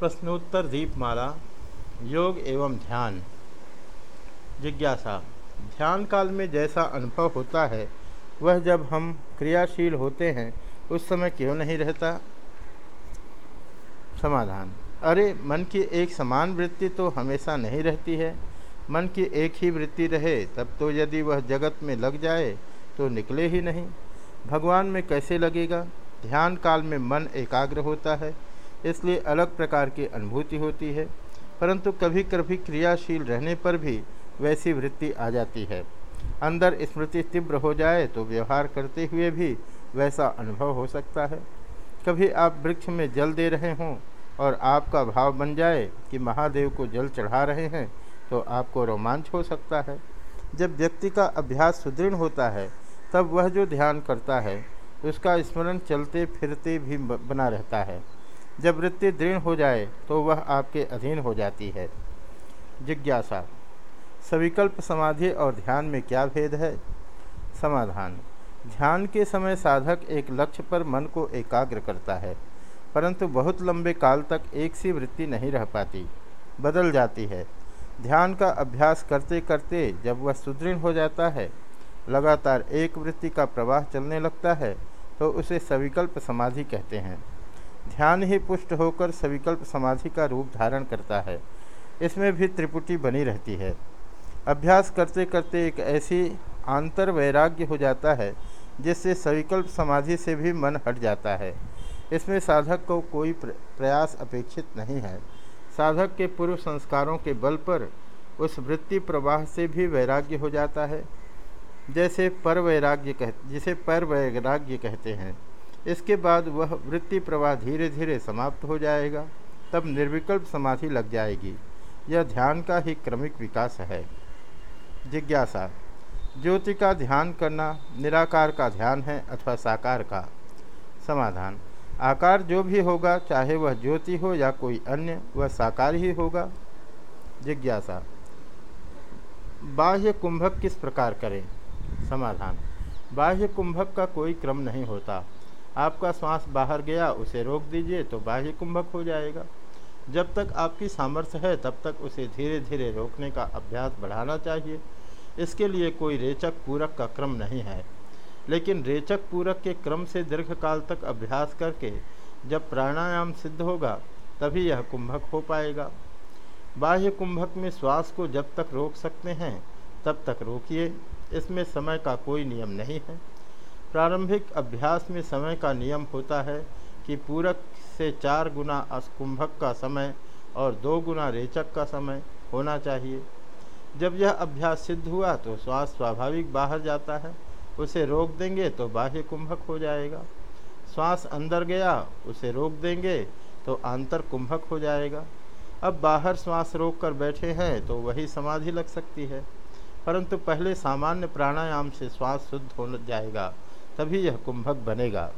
प्रश्नोत्तर दीपमाला, योग एवं ध्यान। जिज्ञासा ध्यान काल में जैसा अनुभव होता है, वह जब हम क्रियाशील होते हैं, उस समय क्यों नहीं रहता? समाधान, अरे, मन की एक समान वृत्ति तो हमेशा नहीं रहती है। मन की एक ही वृत्ति रहे, तब तो यदि वह जगत में लग जाए तो निकले ही नहीं। भगवान में कैसे लगेगा? ध्यान काल में मन एकाग्र होता है इसलिए अलग प्रकार की अनुभूति होती है, परंतु कभी कभी क्रियाशील रहने पर भी वैसी वृत्ति आ जाती है। अंदर स्मृति तीव्र हो जाए तो व्यवहार करते हुए भी वैसा अनुभव हो सकता है। कभी आप वृक्ष में जल दे रहे हों और आपका भाव बन जाए कि महादेव को जल चढ़ा रहे हैं तो आपको रोमांच हो सकता है। जब व्यक्ति का अभ्यास सुदृढ़ होता है, तब वह जो ध्यान करता है, उसका स्मरण चलते फिरते भी बना रहता है। जब वृत्ति दृढ़ हो जाए तो वह आपके अधीन हो जाती है। जिज्ञासा। सविकल्प समाधि और ध्यान में क्या भेद है? समाधान। ध्यान के समय साधक एक लक्ष्य पर मन को एकाग्र करता है, परंतु बहुत लंबे काल तक एक सी वृत्ति नहीं रह पाती, बदल जाती है। ध्यान का अभ्यास करते करते जब वह सुदृढ़ हो जाता है, लगातार एक वृत्ति का प्रवाह चलने लगता है तो उसे सविकल्प समाधि कहते हैं। ध्यान ही पुष्ट होकर सविकल्प समाधि का रूप धारण करता है। इसमें भी त्रिपुटी बनी रहती है। अभ्यास करते करते एक ऐसी आंतर वैराग्य हो जाता है, जिससे सविकल्प समाधि से भी मन हट जाता है। इसमें साधक को कोई प्रयास अपेक्षित नहीं है। साधक के पूर्व संस्कारों के बल पर उस वृत्ति प्रवाह से भी वैराग्य हो जाता है, जैसे पर वैराग्य कह, जिसे पर वैराग्य कहते हैं। इसके बाद वह वृत्ति प्रवाह धीरे धीरे समाप्त हो जाएगा, तब निर्विकल्प समाधि लग जाएगी। यह ध्यान का ही क्रमिक विकास है। जिज्ञासा, ज्योति का ध्यान करना निराकार का ध्यान है अथवा साकार का? समाधान, आकार जो भी होगा, चाहे वह ज्योति हो या कोई अन्य, वह साकार ही होगा। जिज्ञासा, बाह्य कुंभक किस प्रकार करें? समाधान, बाह्य कुंभक का कोई क्रम नहीं होता। आपका श्वास बाहर गया, उसे रोक दीजिए तो बाह्य कुंभक हो जाएगा। जब तक आपकी सामर्थ्य है, तब तक उसे धीरे धीरे रोकने का अभ्यास बढ़ाना चाहिए। इसके लिए कोई रेचक पूरक का क्रम नहीं है। लेकिन रेचक पूरक के क्रम से दीर्घकाल तक अभ्यास करके जब प्राणायाम सिद्ध होगा, तभी यह कुंभक हो पाएगा। बाह्य कुंभक में श्वास को जब तक रोक सकते हैं, तब तक रोकिए। इसमें समय का कोई नियम नहीं है। प्रारंभिक अभ्यास में समय का नियम होता है कि पूरक से चार गुना कुंभक का समय और दो गुना रेचक का समय होना चाहिए। जब यह अभ्यास सिद्ध हुआ तो श्वास स्वाभाविक बाहर जाता है, उसे रोक देंगे तो बाह्य कुंभक हो जाएगा। श्वास अंदर गया, उसे रोक देंगे तो आंतर कुंभक हो जाएगा। अब बाहर श्वास रोक कर बैठे हैं तो वही समाधि लग सकती है, परंतु पहले सामान्य प्राणायाम से श्वास शुद्ध हो जाएगा। तभी यह कुंभक बनेगा।